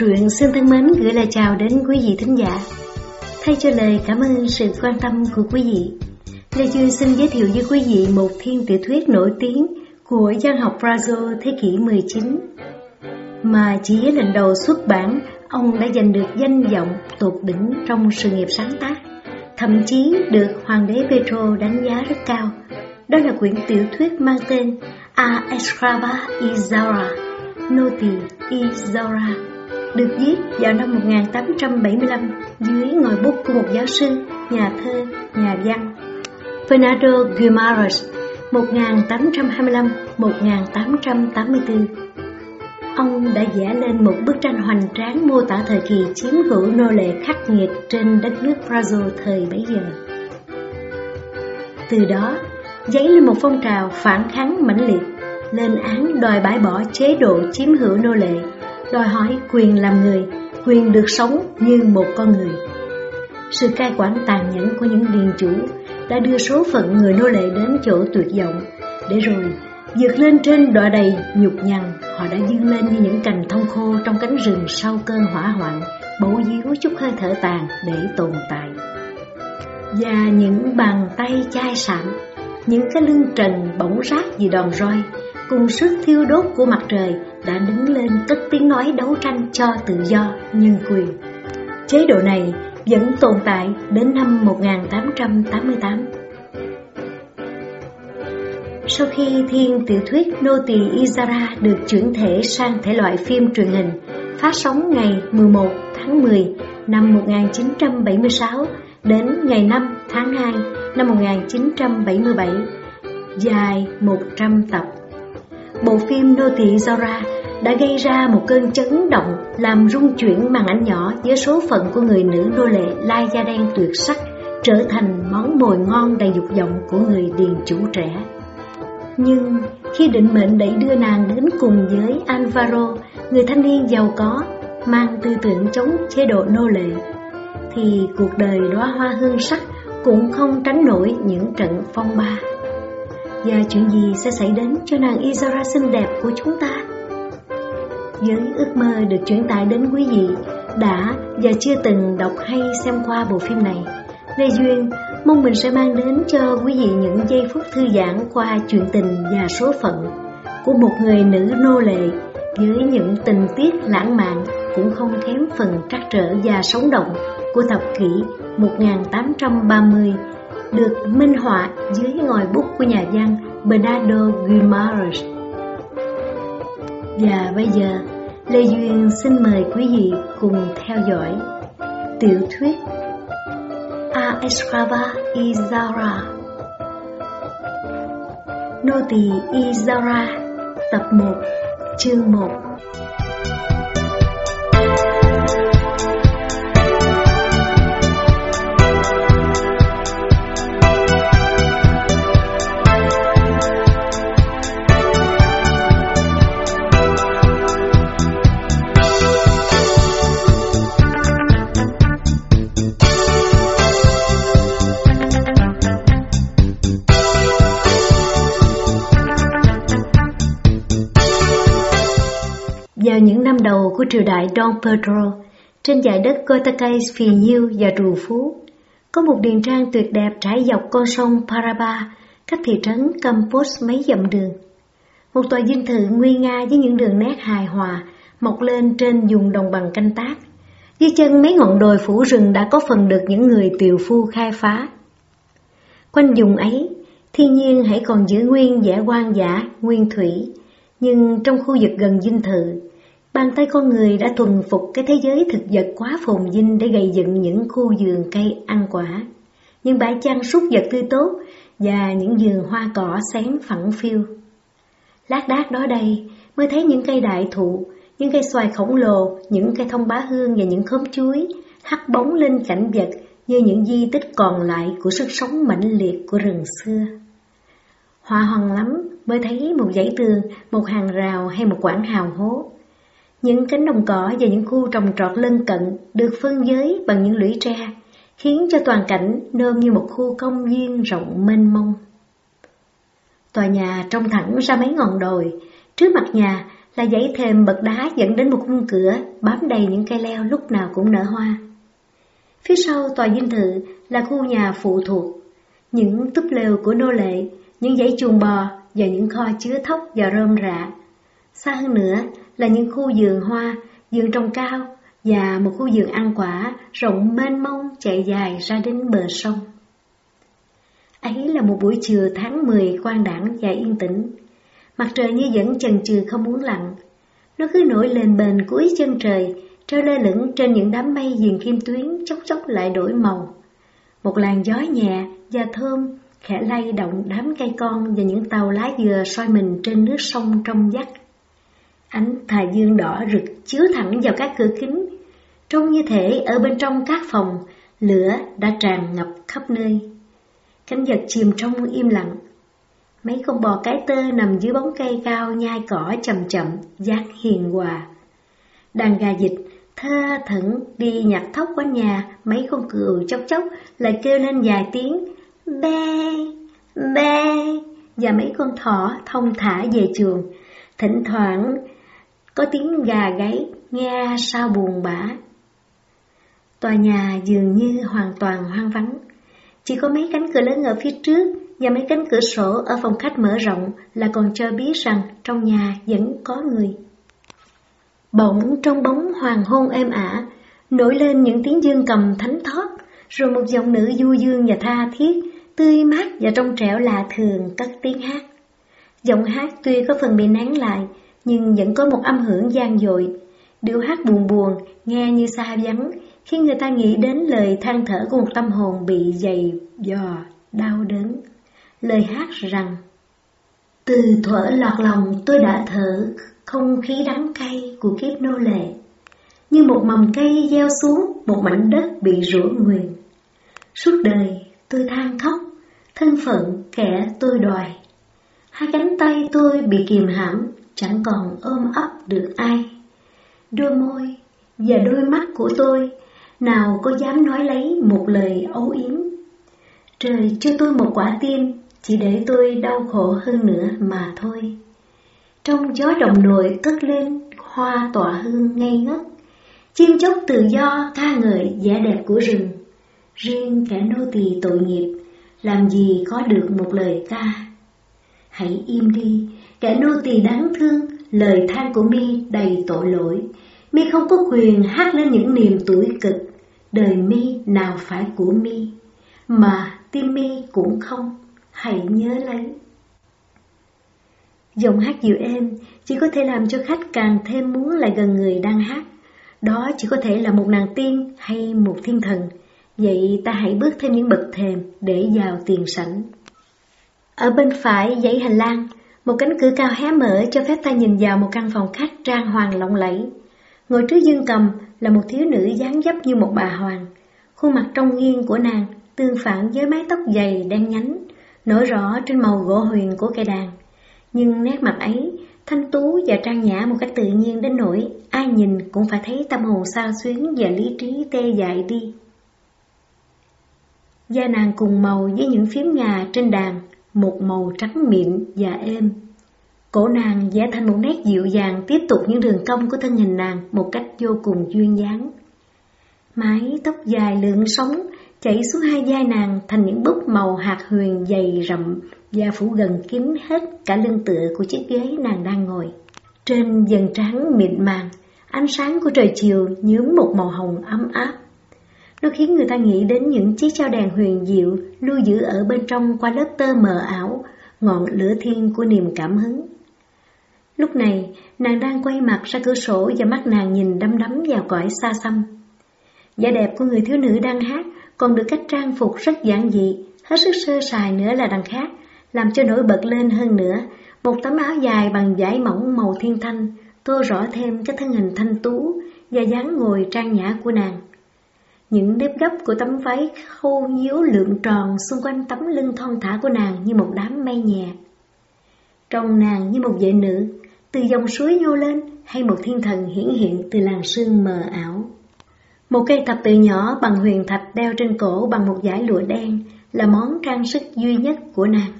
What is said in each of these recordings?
truyện xin thân mến gửi lời chào đến quý vị thính giả. Thay cho lời cảm ơn sự quan tâm của quý vị, Lê Duy xin giới thiệu với quý vị một thiên tiểu thuyết nổi tiếng của văn học Brazil thế kỷ 19. Mà chỉ với lần đầu xuất bản, ông đã giành được danh vọng tột đỉnh trong sự nghiệp sáng tác, thậm chí được Hoàng đế Pedro đánh giá rất cao. Đó là quyển tiểu thuyết mang tên A Escrava Izaura, Noti Izora được viết vào năm 1875 dưới ngòi bút của một giáo sư, nhà thơ, nhà văn. Fernando Guimarães 1825-1884 Ông đã vẽ lên một bức tranh hoành tráng mô tả thời kỳ chiếm hữu nô lệ khắc nghiệt trên đất nước Brazil thời bấy giờ. Từ đó, dấy lên một phong trào phản kháng mãnh liệt, lên án đòi bãi bỏ chế độ chiếm hữu nô lệ đòi hỏi quyền làm người, quyền được sống như một con người. Sự cai quản tàn nhẫn của những điền chủ đã đưa số phận người nô lệ đến chỗ tuyệt vọng, để rồi vượt lên trên đọa đầy nhục nhằn, họ đã dương lên như những cành thông khô trong cánh rừng sau cơn hỏa hoạn, bấu díu chút hơi thở tàn để tồn tại. Và những bàn tay chai sạn, những cái lưng trần bỗng rác vì đòn roi, cùng sức thiêu đốt của mặt trời đã đứng lên cất tiếng nói đấu tranh cho tự do, nhân quyền. Chế độ này vẫn tồn tại đến năm 1888. Sau khi thiên tiểu thuyết Nô tỳ Izara được chuyển thể sang thể loại phim truyền hình, phát sóng ngày 11 tháng 10 năm 1976 đến ngày 5 tháng 2 năm 1977, dài 100 tập. Bộ phim Nô thị Zora đã gây ra một cơn chấn động làm rung chuyển màn ảnh nhỏ với số phận của người nữ nô lệ lai da đen tuyệt sắc trở thành món mồi ngon đầy dục vọng của người điền chủ trẻ. Nhưng khi định mệnh đẩy đưa nàng đến cùng với Alvaro, người thanh niên giàu có, mang tư tưởng chống chế độ nô lệ, thì cuộc đời đóa hoa hương sắc cũng không tránh nổi những trận phong ba. Và chuyện gì sẽ xảy đến cho nàng Izara xinh đẹp của chúng ta? Với ước mơ được chuyển tải đến quý vị đã và chưa từng đọc hay xem qua bộ phim này, Lê Duyên mong mình sẽ mang đến cho quý vị những giây phút thư giãn qua chuyện tình và số phận của một người nữ nô lệ với những tình tiết lãng mạn cũng không kém phần trắc trở và sống động của thập kỷ 1830 được minh họa dưới ngòi bút của nhà văn Bernardo Guimarães. Và bây giờ, Lê Duyên xin mời quý vị cùng theo dõi tiểu thuyết A Escrava Izara Nô tỳ Izara Tập 1 Chương 1 đầu của triều đại Don Pedro, trên dải đất Goitacais phì nhiêu và trù phú, có một điền trang tuyệt đẹp trải dọc con sông Paraba, cách thị trấn Campos mấy dặm đường. Một tòa dinh thự nguy nga với những đường nét hài hòa mọc lên trên vùng đồng bằng canh tác. Dưới chân mấy ngọn đồi phủ rừng đã có phần được những người tiều phu khai phá. Quanh vùng ấy, thiên nhiên hãy còn giữ nguyên vẻ quan giả, nguyên thủy, nhưng trong khu vực gần dinh thự, Bàn tay con người đã thuần phục cái thế giới thực vật quá phồn vinh để gây dựng những khu vườn cây ăn quả, những bãi chăn súc vật tươi tốt và những vườn hoa cỏ xén phẳng phiêu. Lát đác đó đây mới thấy những cây đại thụ, những cây xoài khổng lồ, những cây thông bá hương và những khóm chuối hắt bóng lên cảnh vật như những di tích còn lại của sức sống mãnh liệt của rừng xưa. Hoa hoàng lắm mới thấy một dãy tường, một hàng rào hay một quảng hào hố. Những cánh đồng cỏ và những khu trồng trọt lân cận được phân giới bằng những lũy tre, khiến cho toàn cảnh nôm như một khu công viên rộng mênh mông. Tòa nhà trông thẳng ra mấy ngọn đồi, trước mặt nhà là dãy thềm bậc đá dẫn đến một khung cửa bám đầy những cây leo lúc nào cũng nở hoa. Phía sau tòa dinh thự là khu nhà phụ thuộc, những túp lều của nô lệ, những dãy chuồng bò và những kho chứa thóc và rơm rạ. Xa hơn nữa là những khu vườn hoa, vườn trồng cao và một khu vườn ăn quả rộng mênh mông chạy dài ra đến bờ sông. Ấy là một buổi chiều tháng 10 quang đẳng và yên tĩnh. Mặt trời như vẫn chần chừ không muốn lặn. Nó cứ nổi lên bền cuối chân trời, treo lơ lửng trên những đám mây viền kim tuyến chốc chốc lại đổi màu. Một làn gió nhẹ và thơm khẽ lay động đám cây con và những tàu lá dừa soi mình trên nước sông trong vắt. Ánh thái dương đỏ rực chiếu thẳng vào các cửa kính, trông như thể ở bên trong các phòng, lửa đã tràn ngập khắp nơi. Cánh vật chìm trong im lặng. Mấy con bò cái tơ nằm dưới bóng cây cao nhai cỏ chậm chậm, giác hiền hòa. Đàn gà dịch thơ thẩn đi nhặt thóc quanh nhà, mấy con cừu chốc chốc lại kêu lên vài tiếng be, be, và mấy con thỏ thông thả về chuồng. Thỉnh thoảng có tiếng gà gáy nghe sao buồn bã. Tòa nhà dường như hoàn toàn hoang vắng. Chỉ có mấy cánh cửa lớn ở phía trước và mấy cánh cửa sổ ở phòng khách mở rộng là còn cho biết rằng trong nhà vẫn có người. Bỗng trong bóng hoàng hôn êm ả, nổi lên những tiếng dương cầm thánh thót, rồi một giọng nữ du dương và tha thiết, tươi mát và trong trẻo lạ thường cất tiếng hát. Giọng hát tuy có phần bị nén lại, nhưng vẫn có một âm hưởng gian dội. Điệu hát buồn buồn, nghe như xa vắng, khi người ta nghĩ đến lời than thở của một tâm hồn bị dày dò, đau đớn. Lời hát rằng, Từ thuở lọt lòng tôi đã thở không khí đắng cay của kiếp nô lệ, như một mầm cây gieo xuống một mảnh đất bị rủa nguyền. Suốt đời tôi than khóc, thân phận kẻ tôi đòi. Hai cánh tay tôi bị kìm hãm, chẳng còn ôm ấp được ai. Đôi môi và đôi mắt của tôi nào có dám nói lấy một lời âu yếm. Trời cho tôi một quả tim, chỉ để tôi đau khổ hơn nữa mà thôi. Trong gió đồng nội cất lên hoa tỏa hương ngây ngất, chim chóc tự do ca ngợi vẻ đẹp của rừng. Riêng kẻ nô tỳ tội nghiệp, làm gì có được một lời ca. Hãy im đi, kẻ nô tỳ đáng thương, lời than của mi đầy tội lỗi. Mi không có quyền hát lên những niềm tuổi cực, đời mi nào phải của mi, mà tim mi cũng không, hãy nhớ lấy. Giọng hát dịu êm chỉ có thể làm cho khách càng thêm muốn lại gần người đang hát. Đó chỉ có thể là một nàng tiên hay một thiên thần. Vậy ta hãy bước thêm những bậc thềm để vào tiền sảnh. Ở bên phải dãy hành lang, một cánh cửa cao hé mở cho phép ta nhìn vào một căn phòng khách trang hoàng lộng lẫy. Ngồi trước dương cầm là một thiếu nữ dáng dấp như một bà hoàng. Khuôn mặt trong nghiêng của nàng tương phản với mái tóc dày đen nhánh, nổi rõ trên màu gỗ huyền của cây đàn. Nhưng nét mặt ấy, thanh tú và trang nhã một cách tự nhiên đến nỗi ai nhìn cũng phải thấy tâm hồn sao xuyến và lý trí tê dại đi. Da nàng cùng màu với những phím ngà trên đàn, một màu trắng mịn và êm. Cổ nàng vẽ thành một nét dịu dàng tiếp tục những đường cong của thân hình nàng một cách vô cùng duyên dáng. Mái tóc dài lượn sóng chảy xuống hai vai nàng thành những búp màu hạt huyền dày rậm và phủ gần kín hết cả lưng tựa của chiếc ghế nàng đang ngồi. Trên dần trắng mịn màng, ánh sáng của trời chiều nhuốm một màu hồng ấm áp. Nó khiến người ta nghĩ đến những chiếc trao đèn huyền diệu lưu giữ ở bên trong qua lớp tơ mờ ảo, ngọn lửa thiên của niềm cảm hứng. Lúc này, nàng đang quay mặt ra cửa sổ và mắt nàng nhìn đăm đắm vào cõi xa xăm. Vẻ đẹp của người thiếu nữ đang hát còn được cách trang phục rất giản dị, hết sức sơ sài nữa là đằng khác, làm cho nổi bật lên hơn nữa, một tấm áo dài bằng vải mỏng màu thiên thanh, tô rõ thêm cái thân hình thanh tú và dáng ngồi trang nhã của nàng. Những nếp gấp của tấm váy khô nhíu lượn tròn xung quanh tấm lưng thon thả của nàng như một đám mây nhẹ. Trong nàng như một vệ nữ, từ dòng suối nhô lên hay một thiên thần hiển hiện từ làn sương mờ ảo. Một cây thập tự nhỏ bằng huyền thạch đeo trên cổ bằng một dải lụa đen là món trang sức duy nhất của nàng.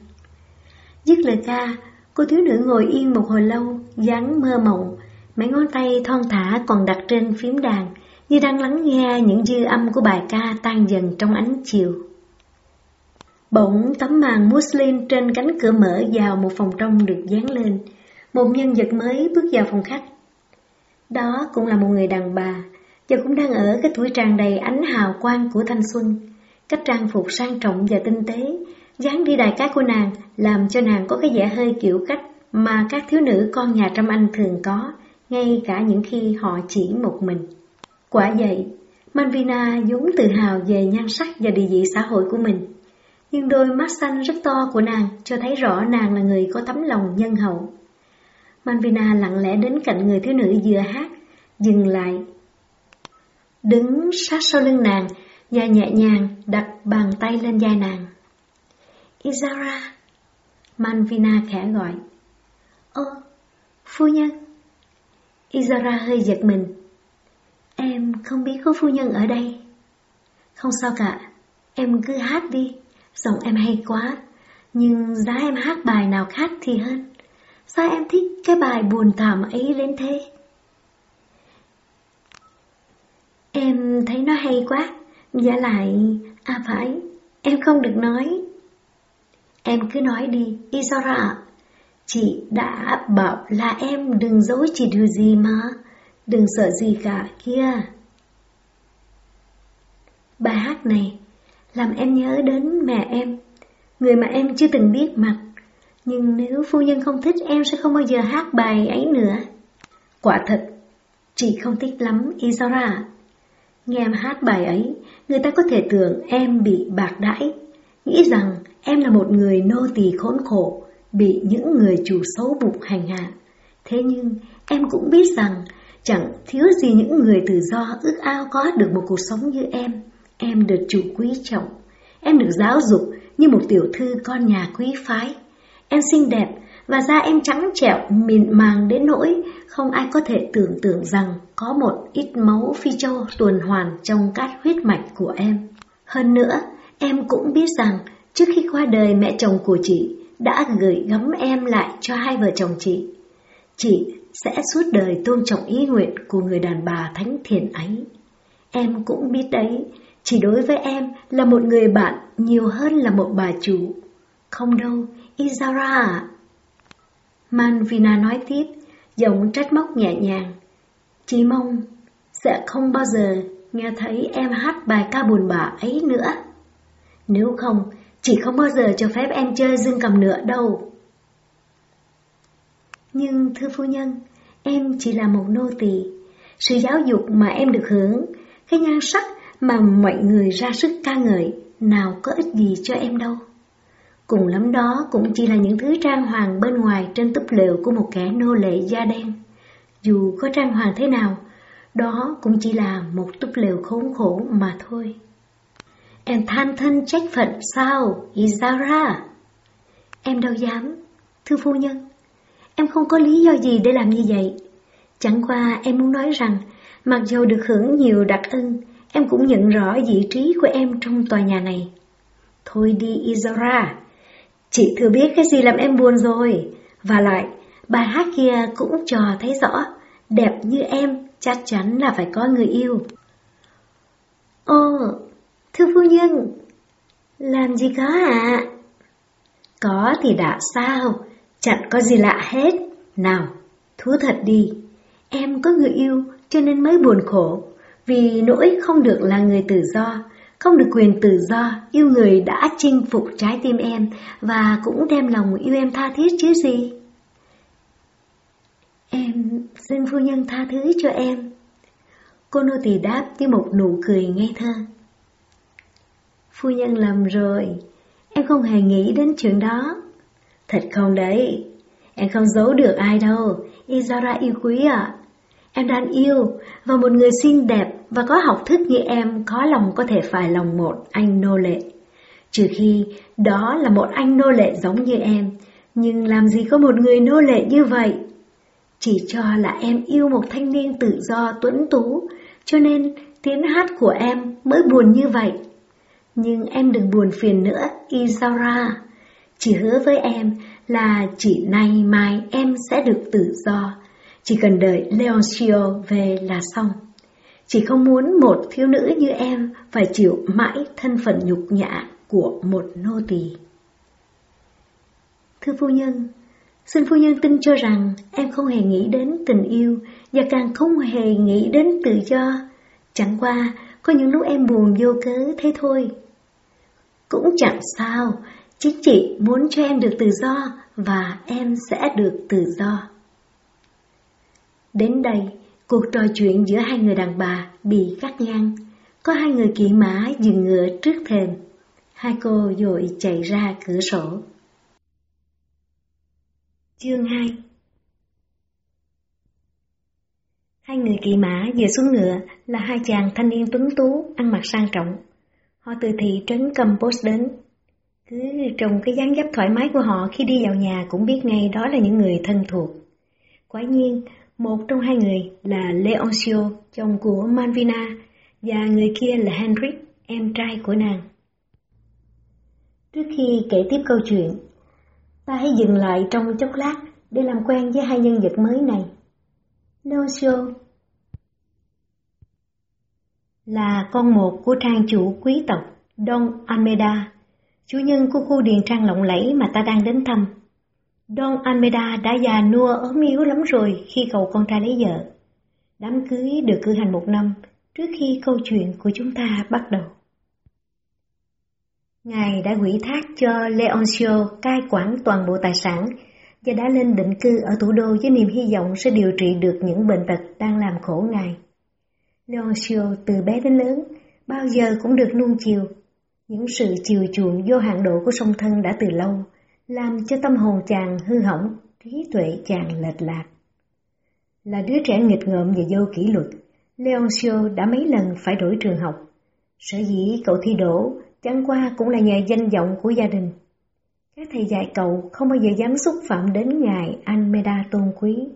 Dứt lời ca, Cô thiếu nữ ngồi yên một hồi lâu, dáng mơ mộng, mấy ngón tay thon thả còn đặt trên phím đàn, như đang lắng nghe những dư âm của bài ca tan dần trong ánh chiều. Bỗng tấm màn muslin trên cánh cửa mở vào một phòng trong được dán lên. Một nhân vật mới bước vào phòng khách. Đó cũng là một người đàn bà, và cũng đang ở cái tuổi tràn đầy ánh hào quang của thanh xuân. Cách trang phục sang trọng và tinh tế, dáng đi đài cát của nàng làm cho nàng có cái vẻ hơi kiểu cách mà các thiếu nữ con nhà trăm anh thường có, ngay cả những khi họ chỉ một mình. Quả vậy, Manvina vốn tự hào về nhan sắc và địa vị xã hội của mình. Nhưng đôi mắt xanh rất to của nàng cho thấy rõ nàng là người có tấm lòng nhân hậu. Manvina lặng lẽ đến cạnh người thiếu nữ vừa hát, dừng lại. Đứng sát sau lưng nàng và nhẹ nhàng đặt bàn tay lên vai nàng. Izara, Manvina khẽ gọi. Ơ, phu nhân. Izara hơi giật mình. Em không biết có phu nhân ở đây. Không sao cả, em cứ hát đi, giọng em hay quá. Nhưng giá em hát bài nào khác thì hơn. Sao em thích cái bài buồn thảm ấy đến thế? Em thấy nó hay quá, giả lại, à phải, em không được nói. Em cứ nói đi, Isora, Chị đã bảo là em đừng dối chị điều gì mà, đừng sợ gì cả kia. Bài hát này làm em nhớ đến mẹ em, người mà em chưa từng biết mặt nhưng nếu phu nhân không thích em sẽ không bao giờ hát bài ấy nữa. Quả thật, chị không thích lắm Isara. Nghe em hát bài ấy, người ta có thể tưởng em bị bạc đãi, nghĩ rằng em là một người nô tỳ khốn khổ, bị những người chủ xấu bụng hành hạ. Thế nhưng em cũng biết rằng chẳng thiếu gì những người tự do ước ao có được một cuộc sống như em. Em được chủ quý trọng, em được giáo dục như một tiểu thư con nhà quý phái. Em xinh đẹp và da em trắng trẻo mịn màng đến nỗi không ai có thể tưởng tượng rằng có một ít máu phi châu tuần hoàn trong các huyết mạch của em. Hơn nữa, em cũng biết rằng trước khi qua đời mẹ chồng của chị đã gửi gắm em lại cho hai vợ chồng chị. Chị sẽ suốt đời tôn trọng ý nguyện của người đàn bà thánh thiện ấy. Em cũng biết đấy, chỉ đối với em là một người bạn nhiều hơn là một bà chủ. Không đâu, Izara Manvina nói tiếp, giọng trách móc nhẹ nhàng. Chỉ mong sẽ không bao giờ nghe thấy em hát bài ca buồn bã ấy nữa. Nếu không, chỉ không bao giờ cho phép em chơi dương cầm nữa đâu. Nhưng thưa phu nhân, em chỉ là một nô tỳ. Sự giáo dục mà em được hưởng, cái nhan sắc mà mọi người ra sức ca ngợi, nào có ích gì cho em đâu. Cùng lắm đó cũng chỉ là những thứ trang hoàng bên ngoài trên túp lều của một kẻ nô lệ da đen. Dù có trang hoàng thế nào, đó cũng chỉ là một túp lều khốn khổ mà thôi. Em than thân trách phận sao, Izara? Em đâu dám, thưa phu nhân. Em không có lý do gì để làm như vậy. Chẳng qua em muốn nói rằng, mặc dù được hưởng nhiều đặc ân, em cũng nhận rõ vị trí của em trong tòa nhà này. Thôi đi Izara, Chị thừa biết cái gì làm em buồn rồi. Và lại, bài hát kia cũng cho thấy rõ, đẹp như em chắc chắn là phải có người yêu. Ồ, thưa phu nhân, làm gì có ạ? À? Có thì đã sao, chẳng có gì lạ hết. Nào, thú thật đi, em có người yêu cho nên mới buồn khổ, vì nỗi không được là người tự do, không được quyền tự do, yêu người đã chinh phục trái tim em và cũng đem lòng yêu em tha thiết chứ gì. Em xin phu nhân tha thứ cho em. Cô nô tỳ đáp với một nụ cười ngây thơ. Phu nhân lầm rồi, em không hề nghĩ đến chuyện đó. Thật không đấy, em không giấu được ai đâu, Izara yêu quý ạ. À. Em đang yêu và một người xinh đẹp và có học thức như em có lòng có thể phải lòng một anh nô lệ. Trừ khi đó là một anh nô lệ giống như em, nhưng làm gì có một người nô lệ như vậy? Chỉ cho là em yêu một thanh niên tự do tuấn tú, cho nên tiếng hát của em mới buồn như vậy. Nhưng em đừng buồn phiền nữa, Izara. Chị hứa với em là chỉ nay mai em sẽ được tự do, chỉ cần đợi Leoncio về là xong. Chị không muốn một thiếu nữ như em phải chịu mãi thân phận nhục nhã của một nô tỳ. Thưa phu nhân, xin phu nhân tin cho rằng em không hề nghĩ đến tình yêu và càng không hề nghĩ đến tự do. Chẳng qua, có những lúc em buồn vô cớ thế thôi. Cũng chẳng sao, chính chị muốn cho em được tự do và em sẽ được tự do. Đến đây, cuộc trò chuyện giữa hai người đàn bà bị cắt ngang. Có hai người kỵ mã dừng ngựa trước thềm. Hai cô dội chạy ra cửa sổ. Chương 2 Hai người kỵ mã vừa xuống ngựa là hai chàng thanh niên tuấn tú, ăn mặc sang trọng. Họ từ thị trấn Campos đến. Cứ trong cái dáng dấp thoải mái của họ khi đi vào nhà cũng biết ngay đó là những người thân thuộc. Quả nhiên, một trong hai người là Leoncio, chồng của Manvina và người kia là Henrik, em trai của nàng. Trước khi kể tiếp câu chuyện, ta hãy dừng lại trong chốc lát để làm quen với hai nhân vật mới này. Leoncio là con một của trang chủ quý tộc Don Almeida, chủ nhân của khu điền trang lộng lẫy mà ta đang đến thăm. Don Almeida đã già nua ốm yếu lắm rồi khi cậu con trai lấy vợ. Đám cưới được cử hành một năm trước khi câu chuyện của chúng ta bắt đầu. Ngài đã quỷ thác cho Leoncio cai quản toàn bộ tài sản và đã lên định cư ở thủ đô với niềm hy vọng sẽ điều trị được những bệnh tật đang làm khổ Ngài. Leoncio từ bé đến lớn, bao giờ cũng được nuông chiều. Những sự chiều chuộng vô hạn độ của song thân đã từ lâu, làm cho tâm hồn chàng hư hỏng, trí tuệ chàng lệch lạc. Là đứa trẻ nghịch ngợm và vô kỷ luật, Leoncio đã mấy lần phải đổi trường học. Sở dĩ cậu thi đỗ chẳng qua cũng là nhờ danh vọng của gia đình. Các thầy dạy cậu không bao giờ dám xúc phạm đến ngài Almeida tôn quý.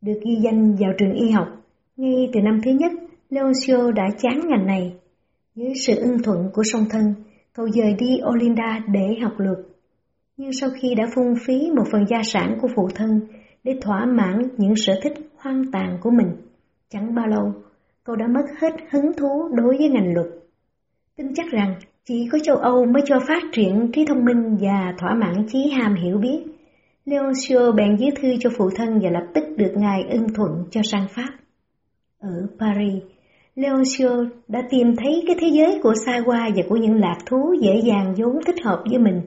Được ghi danh vào trường y học, ngay từ năm thứ nhất, Leoncio đã chán ngành này. Dưới sự ưng thuận của song thân, cậu dời đi Olinda để học luật. Nhưng sau khi đã phung phí một phần gia sản của phụ thân để thỏa mãn những sở thích hoang tàn của mình, chẳng bao lâu, cậu đã mất hết hứng thú đối với ngành luật. Tin chắc rằng chỉ có châu Âu mới cho phát triển trí thông minh và thỏa mãn trí ham hiểu biết. Leoncio bèn viết thư cho phụ thân và lập tức được ngài ưng thuận cho sang Pháp. Ở Paris, Leoncio đã tìm thấy cái thế giới của xa hoa và của những lạc thú dễ dàng vốn thích hợp với mình.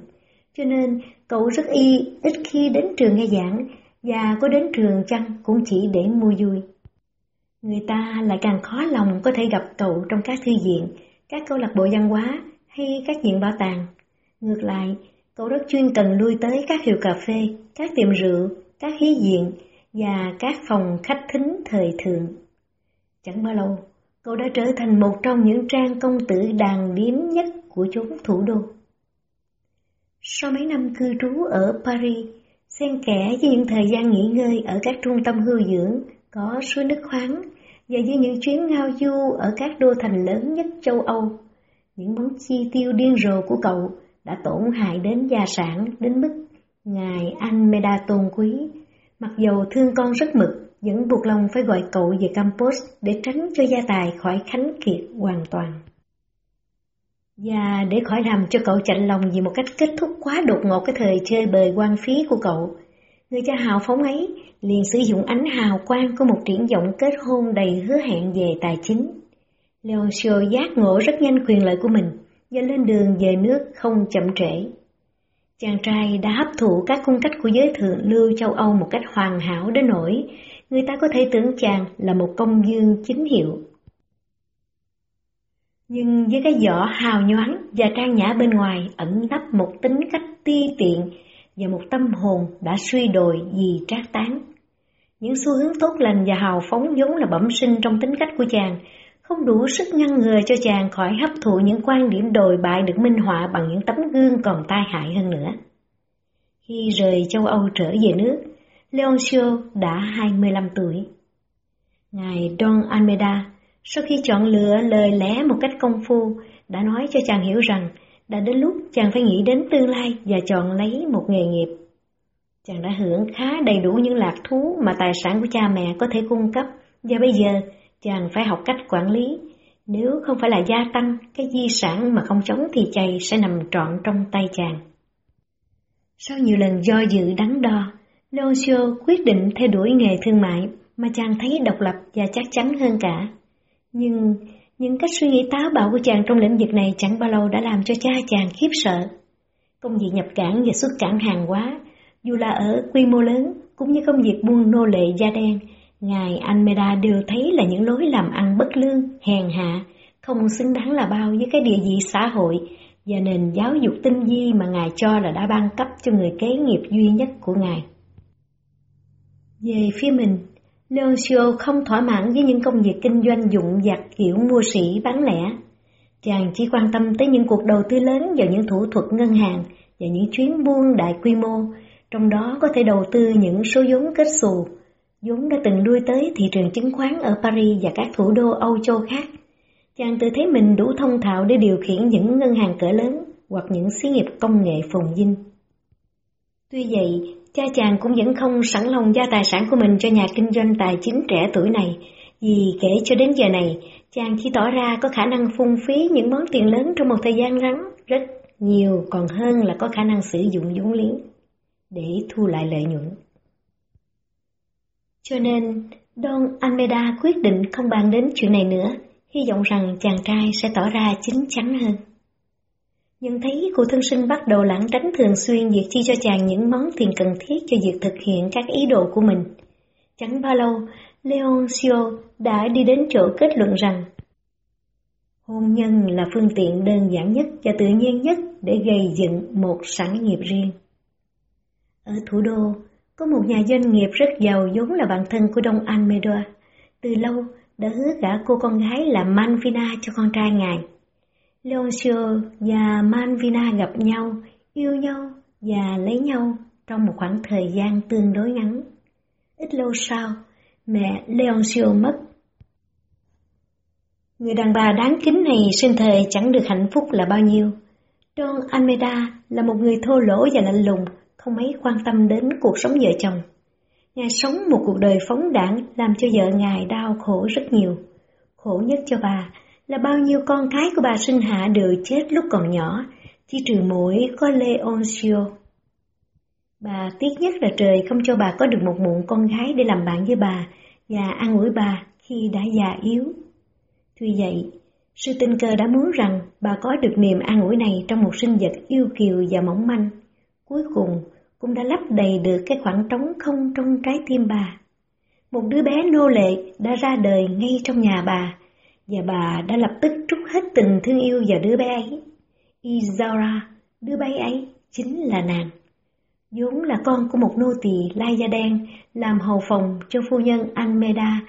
Cho nên, cậu rất y ít khi đến trường nghe giảng, và có đến trường chăng cũng chỉ để mua vui. Người ta lại càng khó lòng có thể gặp cậu trong các thư viện, các câu lạc bộ văn hóa hay các viện bảo tàng. Ngược lại, cậu rất chuyên cần lui tới các hiệu cà phê, các tiệm rượu, các hí viện và các phòng khách thính thời thượng. Chẳng bao lâu, cậu đã trở thành một trong những trang công tử đàn điếm nhất của chốn thủ đô. Sau mấy năm cư trú ở Paris, xen kẽ với những thời gian nghỉ ngơi ở các trung tâm hưu dưỡng có suối nước khoáng và với những chuyến ngao du ở các đô thành lớn nhất châu Âu, những món chi tiêu điên rồ của cậu đã tổn hại đến gia sản đến mức ngài anh Meda tôn quý, mặc dầu thương con rất mực vẫn buộc lòng phải gọi cậu về campus để tránh cho gia tài khỏi khánh kiệt hoàn toàn. Và để khỏi làm cho cậu chạnh lòng vì một cách kết thúc quá đột ngột cái thời chơi bời quan phí của cậu, người cha hào phóng ấy liền sử dụng ánh hào quang của một triển vọng kết hôn đầy hứa hẹn về tài chính. Leoncio giác ngộ rất nhanh quyền lợi của mình và lên đường về nước không chậm trễ. Chàng trai đã hấp thụ các cung cách của giới thượng lưu châu Âu một cách hoàn hảo đến nỗi người ta có thể tưởng chàng là một công dương chính hiệu. Nhưng với cái vỏ hào nhoáng và trang nhã bên ngoài ẩn nấp một tính cách ti tiện và một tâm hồn đã suy đồi vì trác tán. Những xu hướng tốt lành và hào phóng vốn là bẩm sinh trong tính cách của chàng, không đủ sức ngăn ngừa cho chàng khỏi hấp thụ những quan điểm đồi bại được minh họa bằng những tấm gương còn tai hại hơn nữa. Khi rời châu Âu trở về nước, Leoncio đã 25 tuổi. Ngài Don Almeida, sau khi chọn lựa lời lẽ một cách công phu, đã nói cho chàng hiểu rằng đã đến lúc chàng phải nghĩ đến tương lai và chọn lấy một nghề nghiệp. Chàng đã hưởng khá đầy đủ những lạc thú mà tài sản của cha mẹ có thể cung cấp, và bây giờ chàng phải học cách quản lý. Nếu không phải là gia tăng, cái di sản mà không chống thì chày sẽ nằm trọn trong tay chàng. Sau nhiều lần do dự đắn đo, Leoncio quyết định theo đuổi nghề thương mại mà chàng thấy độc lập và chắc chắn hơn cả. Nhưng những cách suy nghĩ táo bạo của chàng trong lĩnh vực này chẳng bao lâu đã làm cho cha chàng khiếp sợ. Công việc nhập cảng và xuất cảng hàng hóa, dù là ở quy mô lớn cũng như công việc buôn nô lệ da đen, ngài Almeida đều thấy là những lối làm ăn bất lương, hèn hạ, không xứng đáng là bao với cái địa vị xã hội và nền giáo dục tinh vi mà ngài cho là đã ban cấp cho người kế nghiệp duy nhất của ngài. Về phía mình, Leoncio không thỏa mãn với những công việc kinh doanh dụng dặt kiểu mua sỉ bán lẻ. Chàng chỉ quan tâm tới những cuộc đầu tư lớn vào những thủ thuật ngân hàng và những chuyến buôn đại quy mô, trong đó có thể đầu tư những số vốn kết xù, vốn đã từng lui tới thị trường chứng khoán ở Paris và các thủ đô Âu Châu khác. Chàng tự thấy mình đủ thông thạo để điều khiển những ngân hàng cỡ lớn hoặc những xí nghiệp công nghệ phồn vinh. Tuy vậy, cha chàng cũng vẫn không sẵn lòng gia tài sản của mình cho nhà kinh doanh tài chính trẻ tuổi này, vì kể cho đến giờ này, chàng chỉ tỏ ra có khả năng phung phí những món tiền lớn trong một thời gian ngắn, rất nhiều còn hơn là có khả năng sử dụng vốn liếng để thu lại lợi nhuận. Cho nên, Don Almeida quyết định không bàn đến chuyện này nữa, hy vọng rằng chàng trai sẽ tỏ ra chính chắn hơn. Nhưng thấy cô thân sinh bắt đầu lãng tránh thường xuyên việc chi cho chàng những món tiền cần thiết cho việc thực hiện các ý đồ của mình. Chẳng bao lâu, Leoncio đã đi đến chỗ kết luận rằng hôn nhân là phương tiện đơn giản nhất và tự nhiên nhất để gây dựng một sản nghiệp riêng. Ở thủ đô, có một nhà doanh nghiệp rất giàu vốn là bạn thân của Đông Almeida. Từ lâu đã hứa gả cô con gái là Manvina cho con trai ngài. Leoncio và Manvina gặp nhau, yêu nhau và lấy nhau trong một khoảng thời gian tương đối ngắn. Ít lâu sau, mẹ Leoncio mất. Người đàn bà đáng kính này sinh thời chẳng được hạnh phúc là bao nhiêu. Don Almeida là một người thô lỗ và lạnh lùng, không mấy quan tâm đến cuộc sống vợ chồng. Ngài sống một cuộc đời phóng đảng làm cho vợ ngài đau khổ rất nhiều. Khổ nhất cho bà là bao nhiêu con cái của bà sinh hạ đều chết lúc còn nhỏ, chỉ trừ mỗi có Leoncio. Bà tiếc nhất là trời không cho bà có được một mụn con gái để làm bạn với bà và an ủi bà khi đã già yếu. Tuy vậy, sư tinh cơ đã muốn rằng bà có được niềm an ủi này trong một sinh vật yêu kiều và mỏng manh. Cuối cùng, cũng đã lấp đầy được cái khoảng trống không trong trái tim bà. Một đứa bé nô lệ đã ra đời ngay trong nhà bà, và bà đã lập tức trút hết tình thương yêu vào đứa bé ấy. Izara, đứa bé ấy, chính là nàng. vốn là con của một nô tỳ lai da đen, làm hầu phòng cho phu nhân Almeda,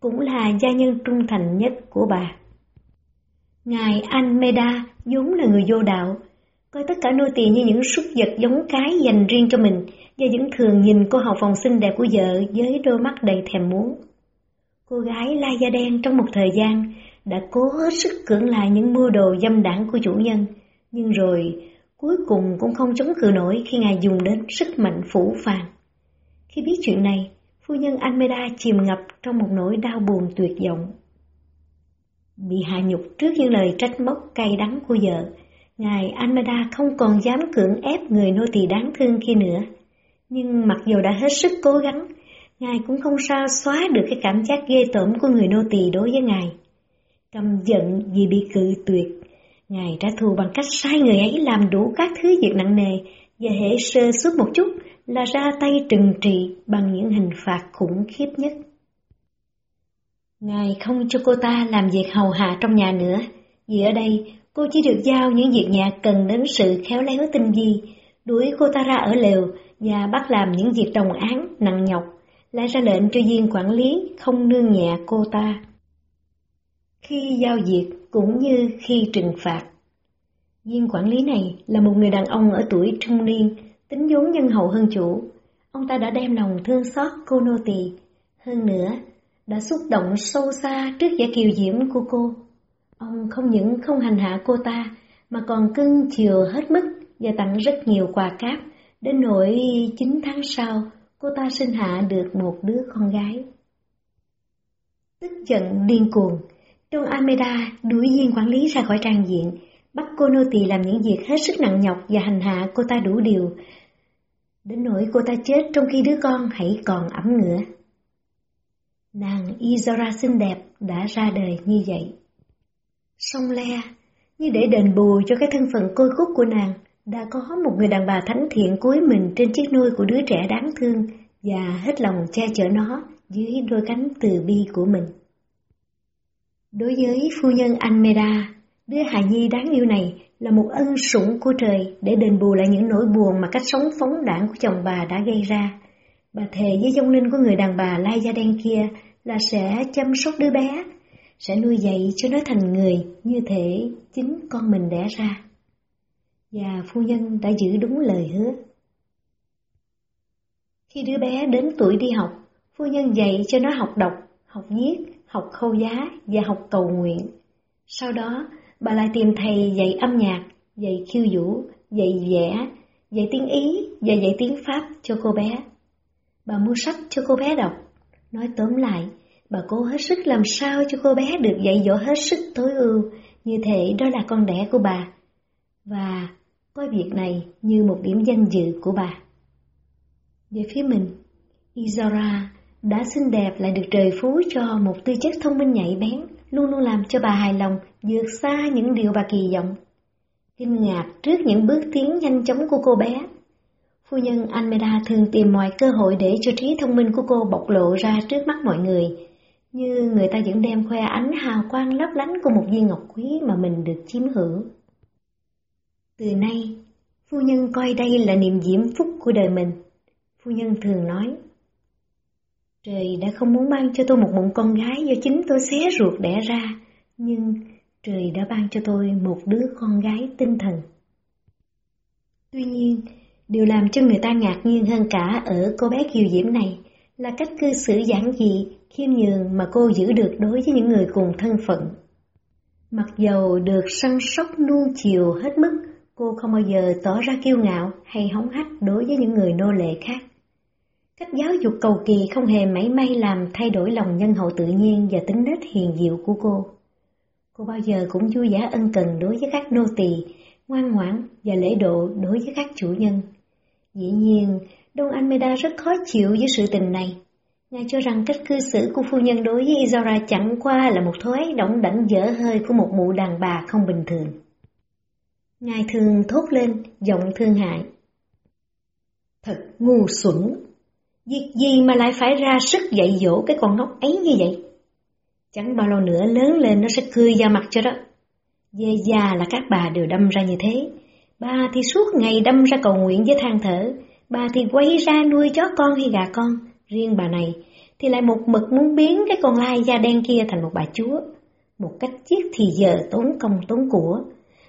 cũng là gia nhân trung thành nhất của bà. Ngài Almeda vốn là người vô đạo, coi tất cả nô tỳ như những súc vật giống cái dành riêng cho mình và vẫn thường nhìn cô hầu phòng xinh đẹp của vợ với đôi mắt đầy thèm muốn. Cô gái lai da đen trong một thời gian đã cố hết sức cưỡng lại những mưu đồ dâm đảng của chủ nhân, nhưng rồi cuối cùng cũng không chống cự nổi khi ngài dùng đến sức mạnh phủ phàng. Khi biết chuyện này, phu nhân Almeida chìm ngập trong một nỗi đau buồn tuyệt vọng. Bị hạ nhục trước những lời trách móc cay đắng của vợ, ngài Almeida không còn dám cưỡng ép người nô tỳ đáng thương kia nữa. Nhưng mặc dù đã hết sức cố gắng, ngài cũng không sao xóa được cái cảm giác ghê tởm của người nô tỳ đối với ngài. Căm giận vì bị cự tuyệt, Ngài trả thù bằng cách sai người ấy làm đủ các thứ việc nặng nề và hệ sơ suốt một chút là ra tay trừng trị bằng những hình phạt khủng khiếp nhất. Ngài không cho cô ta làm việc hầu hạ trong nhà nữa, vì ở đây cô chỉ được giao những việc nhà cần đến sự khéo léo tinh vi, đuổi cô ta ra ở lều và bắt làm những việc đồng án nặng nhọc, lại ra lệnh cho viên quản lý không nương nhẹ cô ta khi giao diệt cũng như khi trừng phạt. Viên quản lý này là một người đàn ông ở tuổi trung niên, tính vốn nhân hậu hơn chủ. Ông ta đã đem lòng thương xót cô nô tỳ, hơn nữa đã xúc động sâu xa trước vẻ kiều diễm của cô. Ông không những không hành hạ cô ta, mà còn cưng chiều hết mức và tặng rất nhiều quà cáp, đến nỗi 9 tháng sau cô ta sinh hạ được một đứa con gái. Tức giận điên cuồng, Don Almeida đuổi viên quản lý ra khỏi trang diện, bắt cô nô tỳ làm những việc hết sức nặng nhọc và hành hạ cô ta đủ điều, đến nỗi cô ta chết trong khi đứa con hãy còn ấm ngửa. Nàng Izora xinh đẹp đã ra đời như vậy. Song Le, như để đền bù cho cái thân phận côi khúc của nàng, đã có một người đàn bà thánh thiện cúi mình trên chiếc nôi của đứa trẻ đáng thương và hết lòng che chở nó dưới đôi cánh từ bi của mình. Đối với phu nhân Almeda, đứa hài nhi đáng yêu này là một ân sủng của trời để đền bù lại những nỗi buồn mà cách sống phóng đảng của chồng bà đã gây ra. Bà thề với dông linh của người đàn bà lai da đen kia là sẽ chăm sóc đứa bé, sẽ nuôi dạy cho nó thành người như thể chính con mình đẻ ra. Và phu nhân đã giữ đúng lời hứa. Khi đứa bé đến tuổi đi học, phu nhân dạy cho nó học đọc, học viết, học khâu giá và học cầu nguyện. Sau đó, bà lại tìm thầy dạy âm nhạc, dạy khiêu vũ, dạy vẽ, dạy tiếng Ý và dạy tiếng Pháp cho cô bé. Bà mua sách cho cô bé đọc. Nói tóm lại, bà cố hết sức làm sao cho cô bé được dạy dỗ hết sức tối ưu, như thể đó là con đẻ của bà. Và coi việc này như một điểm danh dự của bà. Về phía mình, Izora đã xinh đẹp lại được trời phú cho một tư chất thông minh nhạy bén, luôn luôn làm cho bà hài lòng, vượt xa những điều bà kỳ vọng. Kinh ngạc trước những bước tiến nhanh chóng của cô bé, phu nhân Almeida thường tìm mọi cơ hội để cho trí thông minh của cô bộc lộ ra trước mắt mọi người, như người ta vẫn đem khoe ánh hào quang lấp lánh của một viên ngọc quý mà mình được chiếm hữu. Từ nay, phu nhân coi đây là niềm diễm phúc của đời mình. Phu nhân thường nói, Trời đã không muốn ban cho tôi một bụng con gái do chính tôi xé ruột đẻ ra, nhưng trời đã ban cho tôi một đứa con gái tinh thần. Tuy nhiên, điều làm cho người ta ngạc nhiên hơn cả ở cô bé kiều diễm này là cách cư xử giản dị, khiêm nhường mà cô giữ được đối với những người cùng thân phận. Mặc dầu được săn sóc nuông chiều hết mức, cô không bao giờ tỏ ra kiêu ngạo hay hống hách đối với những người nô lệ khác. Cách giáo dục cầu kỳ không hề mảy may làm thay đổi lòng nhân hậu tự nhiên và tính nết hiền diệu của cô. Cô bao giờ cũng vui vẻ ân cần đối với các nô tỳ, ngoan ngoãn và lễ độ đối với các chủ nhân. Dĩ nhiên, Đông Almeida rất khó chịu với sự tình này. Ngài cho rằng cách cư xử của phu nhân đối với Izora chẳng qua là một thói động đảnh dở hơi của một mụ đàn bà không bình thường. Ngài thường thốt lên, giọng thương hại. Thật ngu xuẩn, Việc gì mà lại phải ra sức dạy dỗ cái con ngốc ấy như vậy? Chẳng bao lâu nữa lớn lên nó sẽ cười ra mặt cho đó. Về già là các bà đều đâm ra như thế. Bà thì suốt ngày đâm ra cầu nguyện với than thở. Bà thì quay ra nuôi chó con hay gà con. Riêng bà này thì lại một mực muốn biến cái con lai da đen kia thành một bà chúa. Một cách giết thì giờ tốn công tốn của.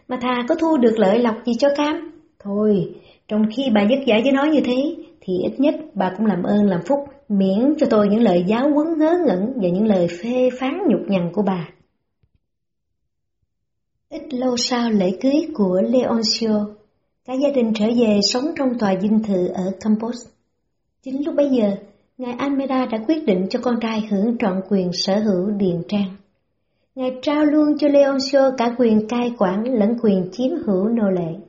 Mà thà có thu được lợi lộc gì cho cam. Thôi, trong khi bà dứt giải với nó như thế, thì ít nhất bà cũng làm ơn làm phúc, miễn cho tôi những lời giáo huấn ngớ ngẩn và những lời phê phán nhục nhằn của bà. Ít lâu sau lễ cưới của Leoncio, cả gia đình trở về sống trong tòa dinh thự ở Campos. Chính lúc bấy giờ, Ngài Almeida đã quyết định cho con trai hưởng trọn quyền sở hữu điền trang. Ngài trao luôn cho Leoncio cả quyền cai quản lẫn quyền chiếm hữu nô lệ.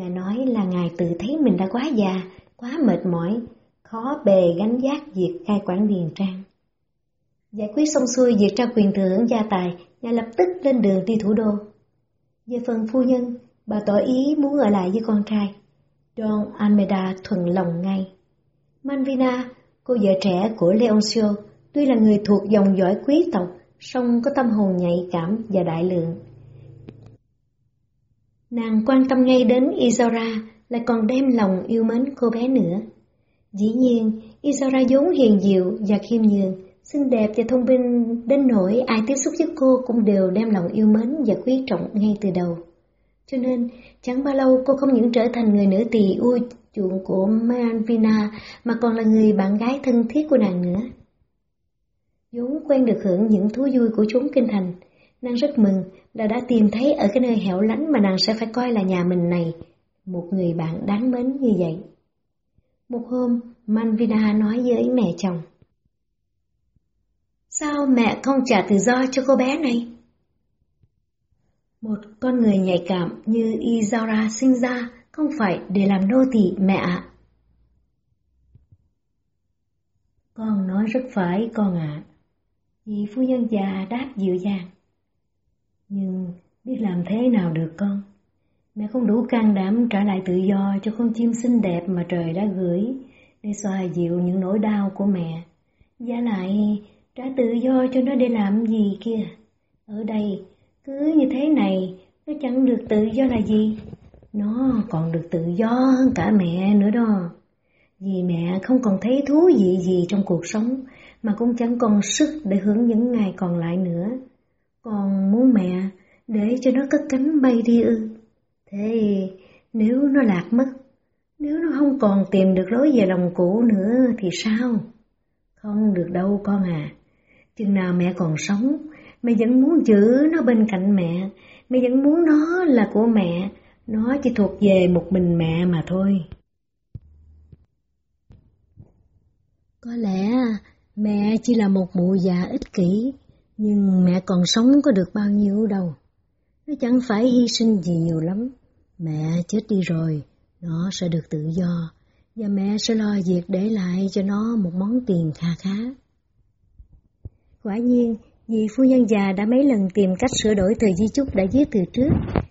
Ngài nói là Ngài tự thấy mình đã quá già quá mệt mỏi, khó bề gánh giác việc cai quản điền trang. Giải quyết xong xuôi việc trao quyền thừa hưởng gia tài, ngài lập tức lên đường đi thủ đô. Về phần phu nhân, bà tỏ ý muốn ở lại với con trai. Don Almeida thuận lòng ngay. Manvina, cô vợ trẻ của Leoncio, tuy là người thuộc dòng dõi quý tộc, song có tâm hồn nhạy cảm và đại lượng. Nàng quan tâm ngay đến Isora lại còn đem lòng yêu mến cô bé nữa. Dĩ nhiên, Isara vốn hiền diệu và khiêm nhường, xinh đẹp và thông minh đến nỗi ai tiếp xúc với cô cũng đều đem lòng yêu mến và quý trọng ngay từ đầu. Cho nên, chẳng bao lâu cô không những trở thành người nữ tỳ ưa chuộng của Manvina mà còn là người bạn gái thân thiết của nàng nữa. vốn quen được hưởng những thú vui của chốn kinh thành, Nàng rất mừng là đã tìm thấy ở cái nơi hẻo lánh mà nàng sẽ phải coi là nhà mình này, một người bạn đáng mến như vậy. Một hôm, Manvina nói với mẹ chồng. Sao mẹ không trả tự do cho cô bé này? Một con người nhạy cảm như Izara sinh ra không phải để làm nô tỳ mẹ ạ. Con nói rất phải con ạ. À. Phu nhân già đáp dịu dàng. Nhưng biết làm thế nào được con? Mẹ không đủ can đảm trả lại tự do cho con chim xinh đẹp mà trời đã gửi để xoa dịu những nỗi đau của mẹ. Giá lại trả tự do cho nó để làm gì kia? Ở đây, cứ như thế này, nó chẳng được tự do là gì? Nó còn được tự do hơn cả mẹ nữa đó. Vì mẹ không còn thấy thú vị gì trong cuộc sống, mà cũng chẳng còn sức để hưởng những ngày còn lại nữa con muốn mẹ để cho nó cất cánh bay đi ư. Thế nếu nó lạc mất, nếu nó không còn tìm được lối về lòng cũ nữa thì sao? Không được đâu con à. Chừng nào mẹ còn sống, mẹ vẫn muốn giữ nó bên cạnh mẹ, mẹ vẫn muốn nó là của mẹ, nó chỉ thuộc về một mình mẹ mà thôi. Có lẽ mẹ chỉ là một mụ già ích kỷ, nhưng mẹ còn sống có được bao nhiêu đâu. Nó chẳng phải hy sinh gì nhiều lắm. Mẹ chết đi rồi, nó sẽ được tự do, và mẹ sẽ lo việc để lại cho nó một món tiền kha khá. Quả nhiên, vì phu nhân già đã mấy lần tìm cách sửa đổi thời di chúc đã viết từ trước,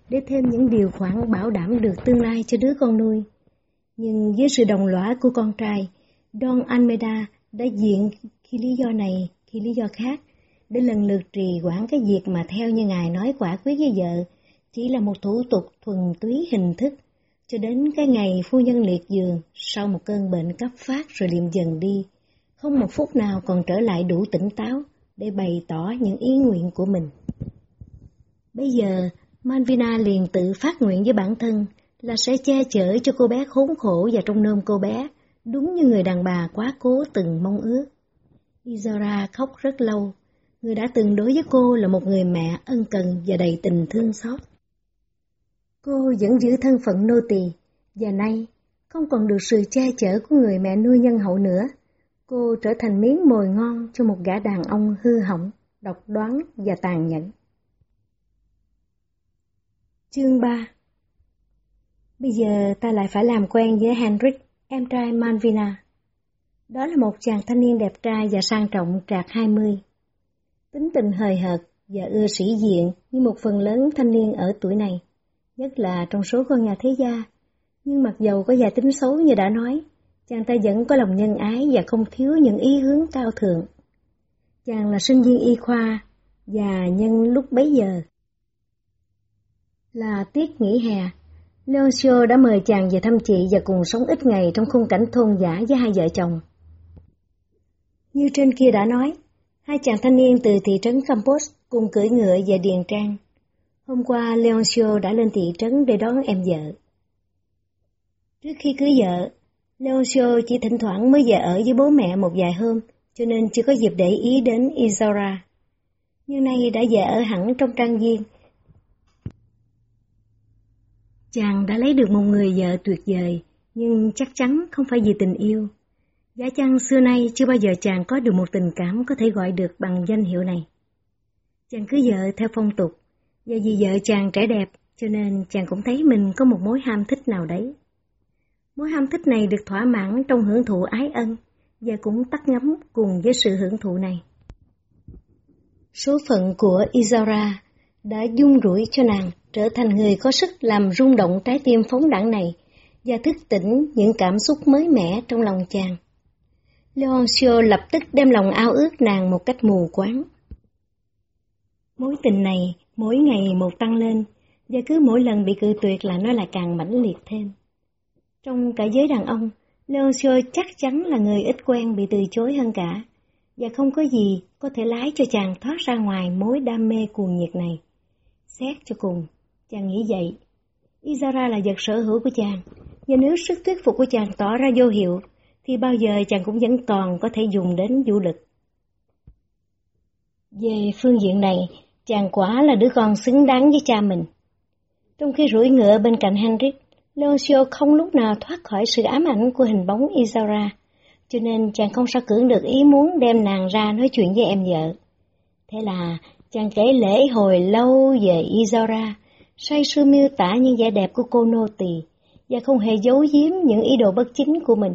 để thêm những điều khoản bảo đảm được tương lai cho đứa con nuôi. Nhưng với sự đồng lõa của con trai, Don Almeida đã diện khi lý do này, khi lý do khác, để lần lượt trì quản cái việc mà theo như ngài nói quả quyết với vợ, chỉ là một thủ tục thuần túy hình thức, cho đến cái ngày phu nhân liệt giường sau một cơn bệnh cấp phát rồi liệm dần đi, không một phút nào còn trở lại đủ tỉnh táo để bày tỏ những ý nguyện của mình. Bây giờ, Manvina liền tự phát nguyện với bản thân là sẽ che chở cho cô bé khốn khổ và trong nôm cô bé, đúng như người đàn bà quá cố từng mong ước. Izora khóc rất lâu, người đã từng đối với cô là một người mẹ ân cần và đầy tình thương xót. Cô vẫn giữ thân phận nô tỳ, và nay không còn được sự che chở của người mẹ nuôi nhân hậu nữa. Cô trở thành miếng mồi ngon cho một gã đàn ông hư hỏng, độc đoán và tàn nhẫn. Chương 3 Bây giờ ta lại phải làm quen với Henrik, em trai Manvina. Đó là một chàng thanh niên đẹp trai và sang trọng trạc 20. Tính tình hời hợt và ưa sĩ diện như một phần lớn thanh niên ở tuổi này, nhất là trong số con nhà thế gia. Nhưng mặc dầu có già tính xấu như đã nói, chàng ta vẫn có lòng nhân ái và không thiếu những ý hướng cao thượng. Chàng là sinh viên y khoa và nhân lúc bấy giờ là tiết nghỉ hè. Leoncio đã mời chàng về thăm chị và cùng sống ít ngày trong khung cảnh thôn giả với hai vợ chồng. Như trên kia đã nói, hai chàng thanh niên từ thị trấn Campos cùng cưỡi ngựa về Điền Trang. Hôm qua Leoncio đã lên thị trấn để đón em vợ. Trước khi cưới vợ, Leoncio chỉ thỉnh thoảng mới về ở với bố mẹ một vài hôm, cho nên chưa có dịp để ý đến Isaura. Nhưng nay đã về ở hẳn trong trang viên, Chàng đã lấy được một người vợ tuyệt vời, nhưng chắc chắn không phải vì tình yêu. Giả chăng xưa nay chưa bao giờ chàng có được một tình cảm có thể gọi được bằng danh hiệu này. Chàng cứ vợ theo phong tục, và vì vợ chàng trẻ đẹp, cho nên chàng cũng thấy mình có một mối ham thích nào đấy. Mối ham thích này được thỏa mãn trong hưởng thụ ái ân, và cũng tắt ngấm cùng với sự hưởng thụ này. Số phận của Izara đã dung rủi cho nàng trở thành người có sức làm rung động trái tim phóng đẳng này và thức tỉnh những cảm xúc mới mẻ trong lòng chàng. Leoncio lập tức đem lòng ao ước nàng một cách mù quáng. Mối tình này mỗi ngày một tăng lên, và cứ mỗi lần bị cự tuyệt là nó lại càng mãnh liệt thêm. Trong cả giới đàn ông, Leoncio chắc chắn là người ít quen bị từ chối hơn cả, và không có gì có thể lái cho chàng thoát ra ngoài mối đam mê cuồng nhiệt này. Xét cho cùng, chàng nghĩ vậy. Izara là vật sở hữu của chàng, và nếu sức thuyết phục của chàng tỏ ra vô hiệu, thì bao giờ chàng cũng vẫn còn có thể dùng đến vũ lực. Về phương diện này, Chàng quả là đứa con xứng đáng với cha mình. Trong khi rủi ngựa bên cạnh Henrik, Leoncio không lúc nào thoát khỏi sự ám ảnh của hình bóng Isara, cho nên chàng không sao cưỡng được ý muốn đem nàng ra nói chuyện với em vợ. Thế là chàng kể lễ hồi lâu về Isara, say sưa miêu tả những vẻ đẹp của cô nô tỳ và không hề giấu giếm những ý đồ bất chính của mình.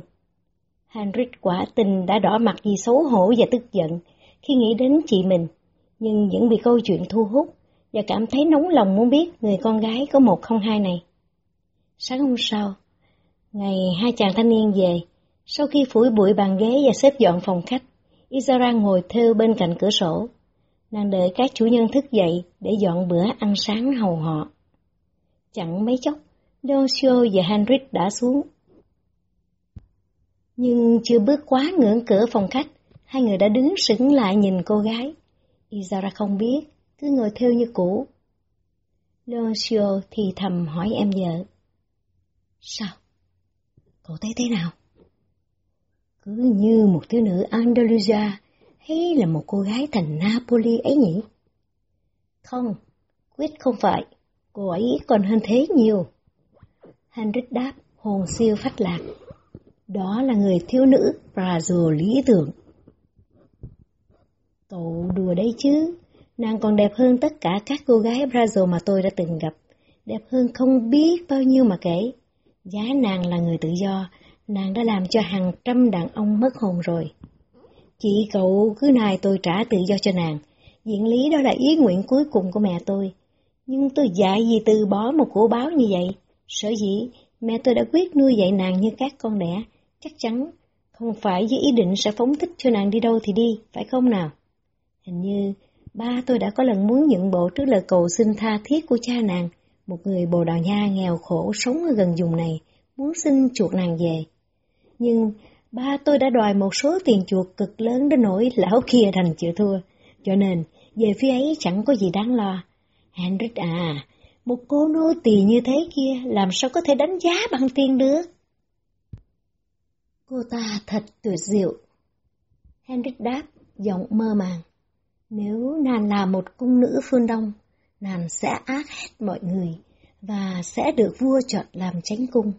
Henrik quả tình đã đỏ mặt vì xấu hổ và tức giận khi nghĩ đến chị mình, nhưng vẫn bị câu chuyện thu hút và cảm thấy nóng lòng muốn biết người con gái có một không hai này. Sáng hôm sau, ngày hai chàng thanh niên về, sau khi phủi bụi bàn ghế và xếp dọn phòng khách, Isara ngồi theo bên cạnh cửa sổ. Nàng đợi các chủ nhân thức dậy để dọn bữa ăn sáng hầu họ. Chẳng mấy chốc, Leoncio và Henrik đã xuống. Nhưng chưa bước quá ngưỡng cửa phòng khách, hai người đã đứng sững lại nhìn cô gái. Isara không biết, cứ ngồi theo như cũ. Leoncio thì thầm hỏi em vợ. Sao? Cậu thấy thế nào? Cứ như một thiếu nữ Andalusia hay là một cô gái thành Napoli ấy nhỉ? Không, quyết không phải, cô ấy còn hơn thế nhiều. Henrik đáp, hồn siêu phách lạc. Đó là người thiếu nữ Brazil lý tưởng. Cậu đùa đấy chứ, nàng còn đẹp hơn tất cả các cô gái Brazil mà tôi đã từng gặp. Đẹp hơn không biết bao nhiêu mà kể. Giá nàng là người tự do, nàng đã làm cho hàng trăm đàn ông mất hồn rồi. Chị cậu cứ nài tôi trả tự do cho nàng. Diện lý đó là ý nguyện cuối cùng của mẹ tôi. Nhưng tôi dạy gì từ bỏ một cổ báo như vậy. Sở dĩ mẹ tôi đã quyết nuôi dạy nàng như các con đẻ. Chắc chắn không phải với ý định sẽ phóng thích cho nàng đi đâu thì đi, phải không nào? Hình như ba tôi đã có lần muốn nhận bộ trước lời cầu xin tha thiết của cha nàng, một người Bồ Đào Nha nghèo khổ sống ở gần vùng này, muốn xin chuộc nàng về. Nhưng ba tôi đã đòi một số tiền chuộc cực lớn đến nỗi lão kia thành chịu thua, cho nên về phía ấy chẳng có gì đáng lo. Henrik à, một cô nô tỳ như thế kia làm sao có thể đánh giá bằng tiền được? Cô ta thật tuyệt diệu. Henrik đáp, giọng mơ màng. Nếu nàng là một cung nữ phương Đông, nàng sẽ ác hết mọi người và sẽ được vua chọn làm chánh cung.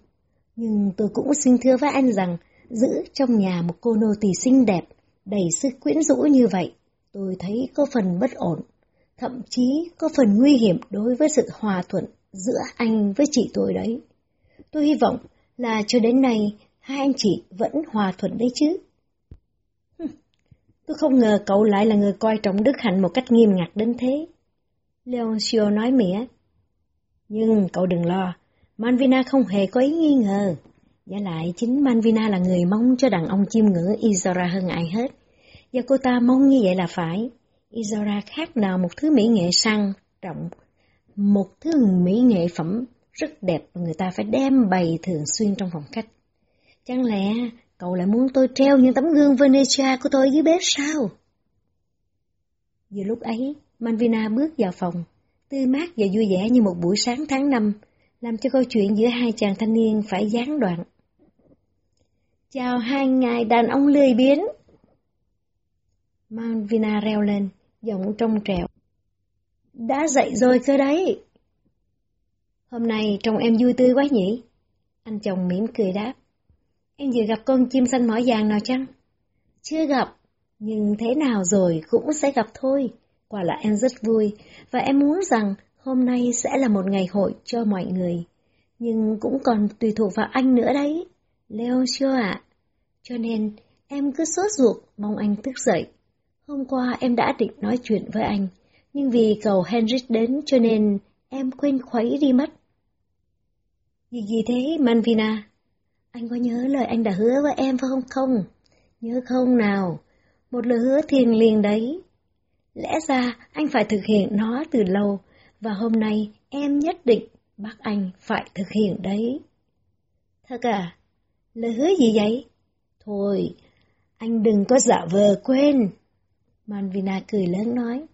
Nhưng tôi cũng xin thưa với anh rằng, giữ trong nhà một cô nô tỳ xinh đẹp, đầy sức quyến rũ như vậy, tôi thấy có phần bất ổn, thậm chí có phần nguy hiểm đối với sự hòa thuận giữa anh với chị tôi đấy. Tôi hy vọng là cho đến nay hai anh chị vẫn hòa thuận đấy chứ. Tôi không ngờ cậu lại là người coi trọng Đức Hạnh một cách nghiêm ngặt đến thế. Leoncio nói mỉa. Nhưng cậu đừng lo, Manvina không hề có ý nghi ngờ. Giả lại chính Manvina là người mong cho đàn ông chiêm ngưỡng Izora hơn ai hết. Và cô ta mong như vậy là phải. Izora khác nào một thứ mỹ nghệ sang, trọng. Một thứ mỹ nghệ phẩm rất đẹp mà người ta phải đem bày thường xuyên trong phòng khách. Chẳng lẽ cậu lại muốn tôi treo những tấm gương Venetia của tôi dưới bếp sao? Vừa lúc ấy, Manvina bước vào phòng, tươi mát và vui vẻ như một buổi sáng tháng năm, làm cho câu chuyện giữa hai chàng thanh niên phải gián đoạn. Chào hai ngài đàn ông lười biến. Manvina reo lên, giọng trong trẻo. Đã dậy rồi cơ đấy. Hôm nay trông em vui tươi quá nhỉ? Anh chồng mỉm cười đáp. Em vừa gặp con chim xanh mỏ vàng nào chăng? Chưa gặp, nhưng thế nào rồi cũng sẽ gặp thôi. Quả là em rất vui, và em muốn rằng hôm nay sẽ là một ngày hội cho mọi người. Nhưng cũng còn tùy thuộc vào anh nữa đấy. Leo chưa ạ? Cho nên, em cứ sốt ruột mong anh thức dậy. Hôm qua em đã định nói chuyện với anh, nhưng vì cầu Henrik đến cho nên em quên khuấy đi mất. Gì gì thế, Manvina? Anh có nhớ lời anh đã hứa với em phải không không? Nhớ không nào? Một lời hứa thiền liền đấy. Lẽ ra anh phải thực hiện nó từ lâu, và hôm nay em nhất định bắt anh phải thực hiện đấy. Thật à? Lời hứa gì vậy? Thôi, anh đừng có giả vờ quên. Manvina cười lớn nói.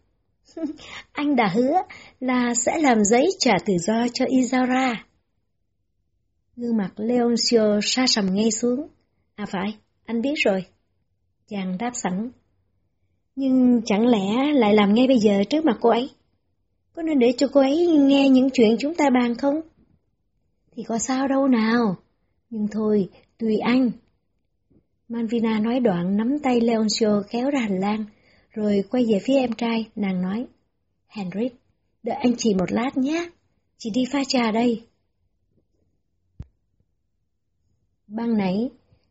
anh đã hứa là sẽ làm giấy trả tự do cho Izara. Gương mặt Leoncio sa sầm ngay xuống. À phải, anh biết rồi. Chàng đáp sẵn. Nhưng chẳng lẽ lại làm ngay bây giờ trước mặt cô ấy? Có nên để cho cô ấy nghe những chuyện chúng ta bàn không? Thì có sao đâu nào. Nhưng thôi, tùy anh. Manvina nói đoạn nắm tay Leoncio kéo ra hành lang, rồi quay về phía em trai, nàng nói. Henrik, đợi anh chị một lát nhé, chị đi pha trà đây. Ban nãy,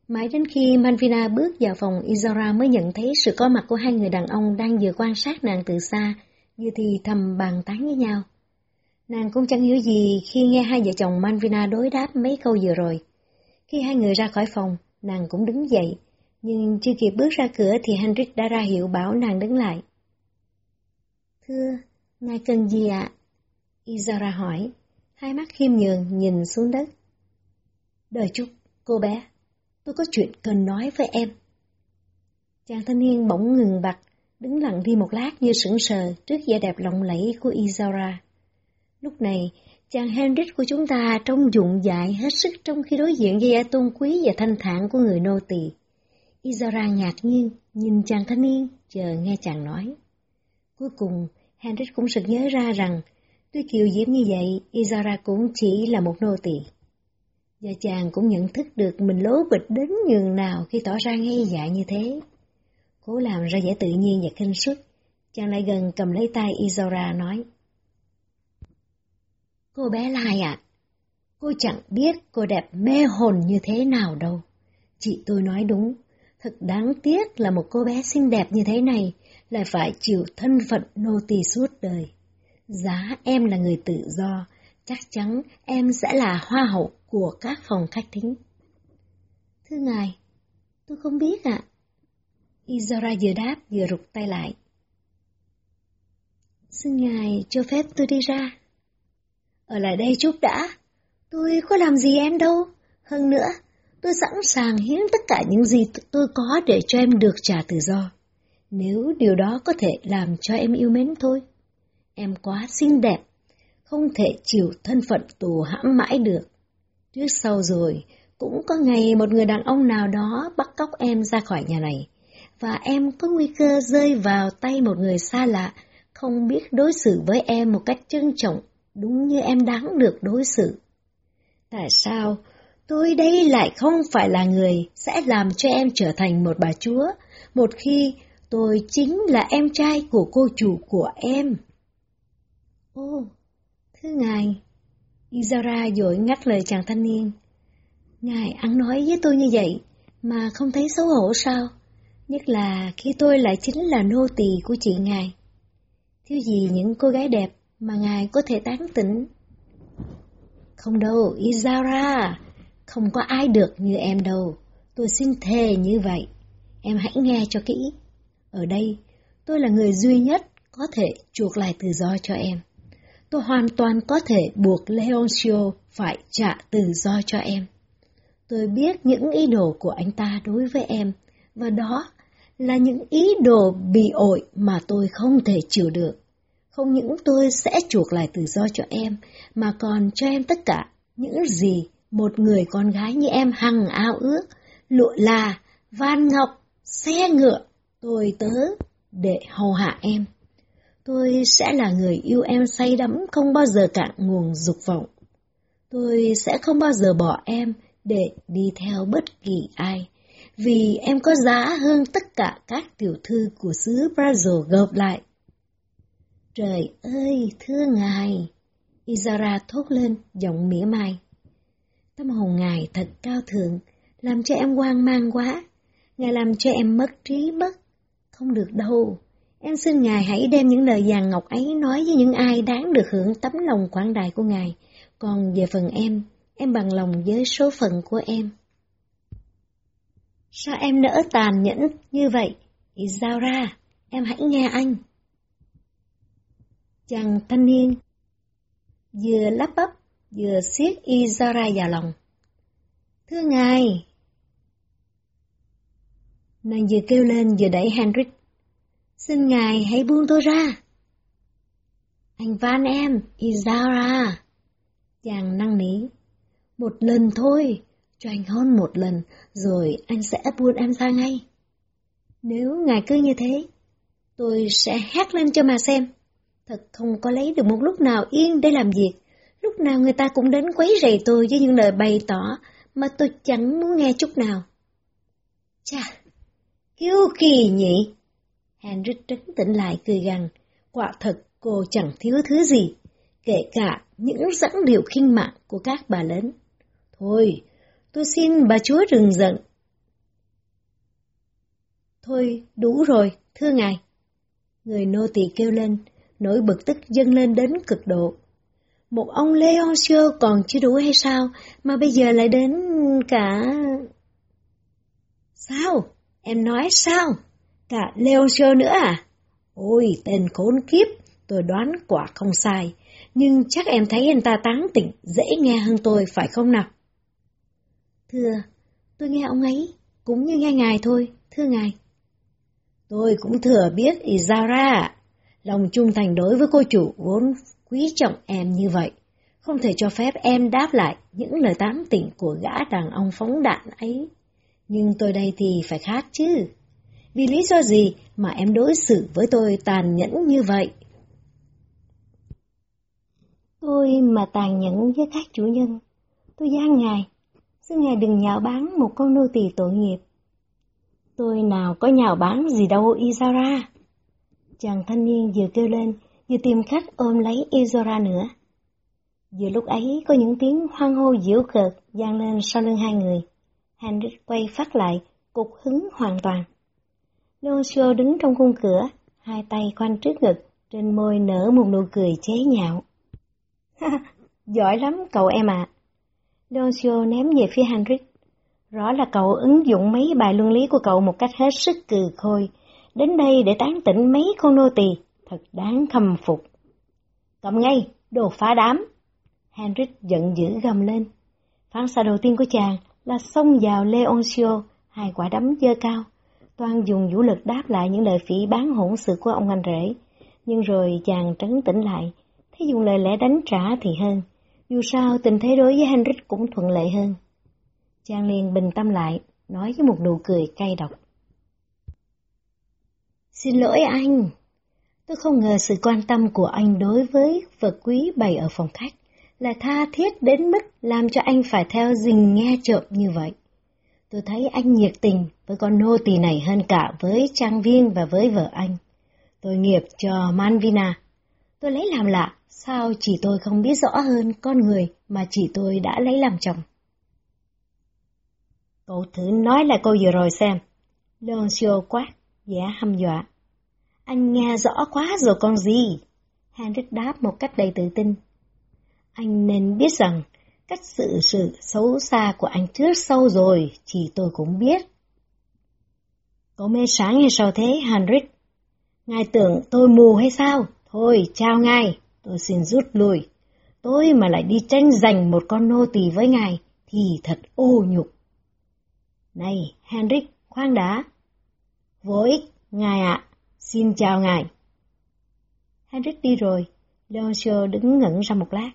mãi đến khi Manvina bước vào phòng Izora mới nhận thấy sự có mặt của hai người đàn ông đang vừa quan sát nàng từ xa, như thì thầm bàn tán với nhau. Nàng cũng chẳng hiểu gì khi nghe hai vợ chồng Manvina đối đáp mấy câu vừa rồi. Khi hai người ra khỏi phòng, nàng cũng đứng dậy, nhưng chưa kịp bước ra cửa thì Henrik đã ra hiệu bảo nàng đứng lại. Thưa, ngài cần gì ạ? Izara hỏi, hai mắt khiêm nhường nhìn xuống đất. Đợi chút, cô bé, tôi có chuyện cần nói với em. Chàng thanh niên bỗng ngừng bặt, đứng lặng đi một lát như sững sờ trước vẻ đẹp lộng lẫy của Izara. Lúc này, chàng Henrik của chúng ta trông dụng dại hết sức trong khi đối diện với vẻ tôn quý và thanh thản của người nô tỳ. Izara ngạc nhiên, nhìn chàng thanh niên, chờ nghe chàng nói. Cuối cùng, Henrik cũng sực nhớ ra rằng, tuy kiều diễm như vậy, Izara cũng chỉ là một nô tỳ. Và chàng cũng nhận thức được mình lố bịch đến nhường nào khi tỏ ra ngây dại như thế. Cố làm ra vẻ tự nhiên và kinh suất, chàng lại gần cầm lấy tay Izora nói. Cô bé Lai ạ, cô chẳng biết cô đẹp mê hồn như thế nào đâu. Chị tôi nói đúng, thật đáng tiếc là một cô bé xinh đẹp như thế này lại phải chịu thân phận nô tỳ suốt đời. Giá em là người tự do, chắc chắn em sẽ là hoa hậu của các phòng khách thính. Thưa ngài, tôi không biết ạ. À. Izora vừa đáp vừa rụt tay lại. Xin ngài cho phép tôi đi ra. Ở lại đây chút đã. Tôi có làm gì em đâu. Hơn nữa, tôi sẵn sàng hiến tất cả những gì tôi có để cho em được trả tự do. Nếu điều đó có thể làm cho em yêu mến thôi. Em quá xinh đẹp, không thể chịu thân phận tù hãm mãi được. Trước sau rồi, cũng có ngày một người đàn ông nào đó bắt cóc em ra khỏi nhà này, và em có nguy cơ rơi vào tay một người xa lạ, không biết đối xử với em một cách trân trọng, đúng như em đáng được đối xử. Tại sao tôi đây lại không phải là người sẽ làm cho em trở thành một bà chúa, một khi tôi chính là em trai của cô chủ của em? Ô, thưa ngài, Izara dội ngắt lời chàng thanh niên. Ngài ăn nói với tôi như vậy, mà không thấy xấu hổ sao? Nhất là khi tôi lại chính là nô tỳ của chị ngài. Thiếu gì những cô gái đẹp mà ngài có thể tán tỉnh. Không đâu, Izara, không có ai được như em đâu. Tôi xin thề như vậy. Em hãy nghe cho kỹ. Ở đây, tôi là người duy nhất có thể chuộc lại tự do cho em tôi hoàn toàn có thể buộc Leoncio phải trả tự do cho em. Tôi biết những ý đồ của anh ta đối với em, và đó là những ý đồ bị ổi mà tôi không thể chịu được. Không những tôi sẽ chuộc lại tự do cho em, mà còn cho em tất cả những gì một người con gái như em hằng ao ước, lụa là, van ngọc, xe ngựa, tôi tớ để hầu hạ em tôi sẽ là người yêu em say đắm không bao giờ cạn nguồn dục vọng. Tôi sẽ không bao giờ bỏ em để đi theo bất kỳ ai, vì em có giá hơn tất cả các tiểu thư của xứ Brazil gộp lại. Trời ơi, thưa ngài! Izara thốt lên, giọng mỉa mai. Tâm hồn ngài thật cao thượng, làm cho em hoang mang quá. Ngài làm cho em mất trí mất. Không được đâu, Em xin Ngài hãy đem những lời vàng ngọc ấy nói với những ai đáng được hưởng tấm lòng quảng đại của Ngài. Còn về phần em, em bằng lòng với số phận của em. Sao em nỡ tàn nhẫn như vậy? Giao ra, em hãy nghe anh. Chàng thanh niên vừa lắp bắp vừa siết Izara vào lòng. Thưa ngài! Nàng vừa kêu lên vừa đẩy Henrik Xin ngài hãy buông tôi ra. Anh van em, Izara. Chàng năng nỉ. Một lần thôi, cho anh hôn một lần, rồi anh sẽ buông em ra ngay. Nếu ngài cứ như thế, tôi sẽ hét lên cho mà xem. Thật không có lấy được một lúc nào yên để làm việc. Lúc nào người ta cũng đến quấy rầy tôi với những lời bày tỏ mà tôi chẳng muốn nghe chút nào. Chà, kiêu kỳ nhỉ? Henry trấn tĩnh lại cười gằn, quả thật cô chẳng thiếu thứ gì, kể cả những dẫn điệu khinh mạng của các bà lớn. Thôi, tôi xin bà chúa đừng giận. Thôi, đủ rồi, thưa ngài. Người nô tỳ kêu lên, nỗi bực tức dâng lên đến cực độ. Một ông Leoncio còn chưa đủ hay sao, mà bây giờ lại đến cả... Sao? Em nói sao? Cả Leoncio nữa à? Ôi, tên khốn kiếp, tôi đoán quả không sai, nhưng chắc em thấy anh ta tán tỉnh dễ nghe hơn tôi phải không nào? Thưa, tôi nghe ông ấy, cũng như nghe ngài thôi, thưa ngài. Tôi cũng thừa biết Izara, lòng trung thành đối với cô chủ vốn quý trọng em như vậy. Không thể cho phép em đáp lại những lời tán tỉnh của gã đàn ông phóng đạn ấy. Nhưng tôi đây thì phải khác chứ. Vì lý do gì mà em đối xử với tôi tàn nhẫn như vậy? Tôi mà tàn nhẫn với các chủ nhân. Tôi gian ngài. Xin ngài đừng nhạo báng một con nô tỳ tội nghiệp. Tôi nào có nhạo báng gì đâu Izara. Chàng thanh niên vừa kêu lên, vừa tìm cách ôm lấy Izora nữa. Vừa lúc ấy có những tiếng hoang hô diễu cợt vang lên sau lưng hai người. Henry quay phát lại, cục hứng hoàn toàn. Leoncio đứng trong khung cửa, hai tay khoanh trước ngực, trên môi nở một nụ cười chế nhạo. Giỏi lắm cậu em ạ. À. Leoncio ném về phía Henrik. Rõ là cậu ứng dụng mấy bài luân lý của cậu một cách hết sức cừ khôi, đến đây để tán tỉnh mấy con nô tỳ, thật đáng khâm phục. Cầm ngay, đồ phá đám. Henrik giận dữ gầm lên. Phán xạ đầu tiên của chàng là xông vào Leoncio, hai quả đấm dơ cao. Toan dùng vũ lực đáp lại những lời phỉ bán hỗn sự của ông anh rể. Nhưng rồi chàng trấn tĩnh lại, thấy dùng lời lẽ đánh trả thì hơn. Dù sao tình thế đối với Henrik cũng thuận lợi hơn. Chàng liền bình tâm lại, nói với một nụ cười cay độc. Xin lỗi anh, tôi không ngờ sự quan tâm của anh đối với vật quý bày ở phòng khách là tha thiết đến mức làm cho anh phải theo dình nghe trộm như vậy. Tôi thấy anh nhiệt tình với con nô tỳ này hơn cả với trang viên và với vợ anh. Tôi nghiệp cho Manvina. Tôi lấy làm lạ, sao chỉ tôi không biết rõ hơn con người mà chỉ tôi đã lấy làm chồng. Cậu thử nói lại câu vừa rồi xem. Leoncio quát, vẻ hăm dọa. Anh nghe rõ quá rồi con gì? Henrik đáp một cách đầy tự tin. Anh nên biết rằng, cách sự sự xấu xa của anh trước sâu rồi, chỉ tôi cũng biết. Có mê sáng như sao thế, Henrik? Ngài tưởng tôi mù hay sao? Thôi, chào ngài, tôi xin rút lui. Tôi mà lại đi tranh giành một con nô tỳ với ngài, thì thật ô nhục. Này, Henrik, khoan đá. Vô ích, ngài ạ, xin chào ngài. Henrik đi rồi, Leoncio đứng ngẩn ra một lát.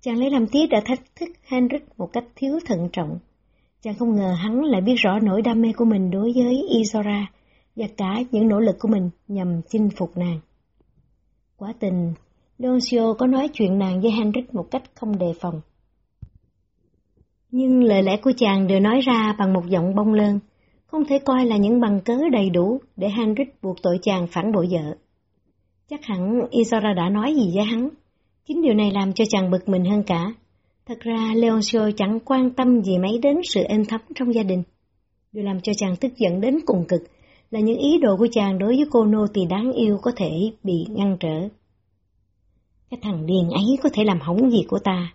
Chàng lấy làm tiếc đã thách thức Henrik một cách thiếu thận trọng. Chàng không ngờ hắn lại biết rõ nỗi đam mê của mình đối với Isora và cả những nỗ lực của mình nhằm chinh phục nàng. Quả tình, Leoncio có nói chuyện nàng với Henrik một cách không đề phòng. Nhưng lời lẽ của chàng đều nói ra bằng một giọng bông lơn, không thể coi là những bằng cớ đầy đủ để Henrik buộc tội chàng phản bội vợ. Chắc hẳn Isora đã nói gì với hắn, Chính điều này làm cho chàng bực mình hơn cả. Thật ra Leoncio chẳng quan tâm gì mấy đến sự êm thấm trong gia đình. Điều làm cho chàng tức giận đến cùng cực là những ý đồ của chàng đối với cô nô tỳ đáng yêu có thể bị ngăn trở. Cái thằng điền ấy có thể làm hỏng gì của ta.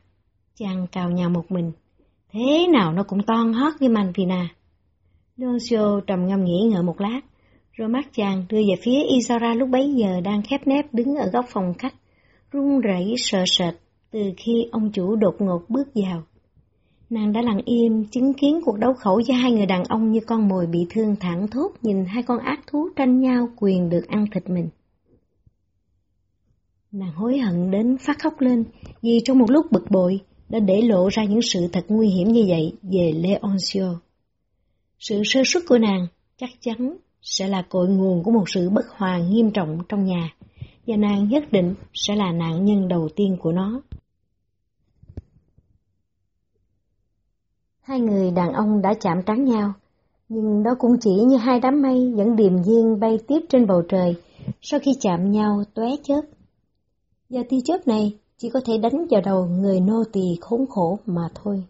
Chàng cào nhào một mình. Thế nào nó cũng toan hót với Manvina. Leoncio trầm ngâm nghĩ ngợi một lát, rồi mắt chàng đưa về phía Isara lúc bấy giờ đang khép nép đứng ở góc phòng khách run rẩy sợ sệt từ khi ông chủ đột ngột bước vào. Nàng đã lặng im, chứng kiến cuộc đấu khẩu giữa hai người đàn ông như con mồi bị thương thẳng thốt nhìn hai con ác thú tranh nhau quyền được ăn thịt mình. Nàng hối hận đến phát khóc lên, vì trong một lúc bực bội, đã để lộ ra những sự thật nguy hiểm như vậy về Leoncio. Sự sơ suất của nàng chắc chắn sẽ là cội nguồn của một sự bất hòa nghiêm trọng trong nhà, và nàng nhất định sẽ là nạn nhân đầu tiên của nó. Hai người đàn ông đã chạm trán nhau, nhưng đó cũng chỉ như hai đám mây vẫn điềm nhiên bay tiếp trên bầu trời, sau khi chạm nhau tóe chớp. giờ tia chớp này chỉ có thể đánh vào đầu người nô tỳ khốn khổ mà thôi.